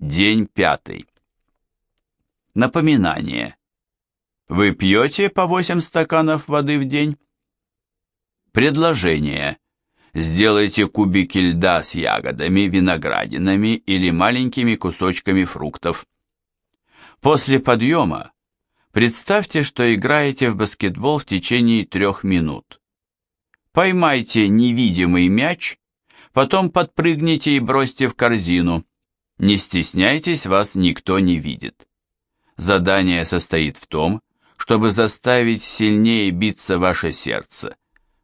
День пятый. Напоминание. Вы пьете по 8 стаканов воды в день? Предложение. Сделайте кубики льда с ягодами, виноградинами или маленькими кусочками фруктов. После подъема представьте, что играете в баскетбол в течение трех минут. Поймайте невидимый мяч, потом подпрыгните и бросьте в корзину. Не стесняйтесь, вас никто не видит. Задание состоит в том, чтобы заставить сильнее биться ваше сердце,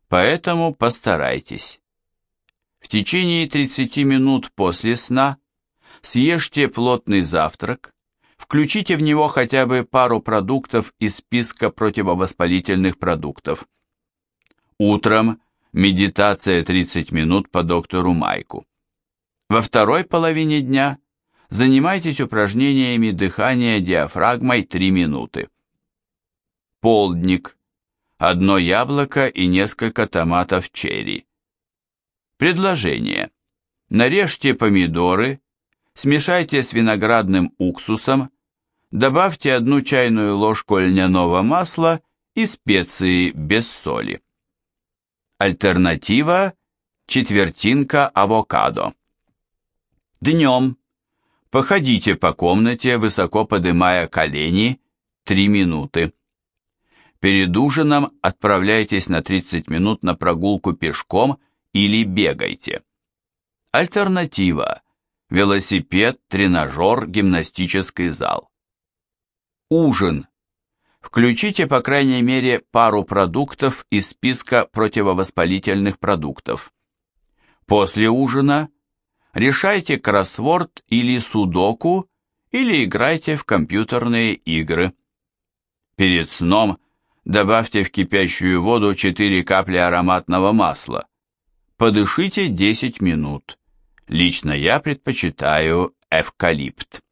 поэтому постарайтесь. В течение 30 минут после сна съешьте плотный завтрак, включите в него хотя бы пару продуктов из списка противовоспалительных продуктов. Утром медитация 30 минут по доктору Майку. Во второй половине дня занимайтесь упражнениями дыхания диафрагмой 3 минуты. Полдник. Одно яблоко и несколько томатов черри. Предложение. Нарежьте помидоры, смешайте с виноградным уксусом, добавьте одну чайную ложку льняного масла и специи без соли. Альтернатива – четвертинка авокадо. Днем. Походите по комнате, высоко подымая колени, 3 минуты. Перед ужином отправляйтесь на 30 минут на прогулку пешком или бегайте. Альтернатива – велосипед, тренажер, гимнастический зал. Ужин. Включите по крайней мере пару продуктов из списка противовоспалительных продуктов. После ужина решайте кроссворд или судоку или играйте в компьютерные игры. Перед сном добавьте в кипящую воду 4 капли ароматного масла. Подышите 10 минут. Лично я предпочитаю эвкалипт.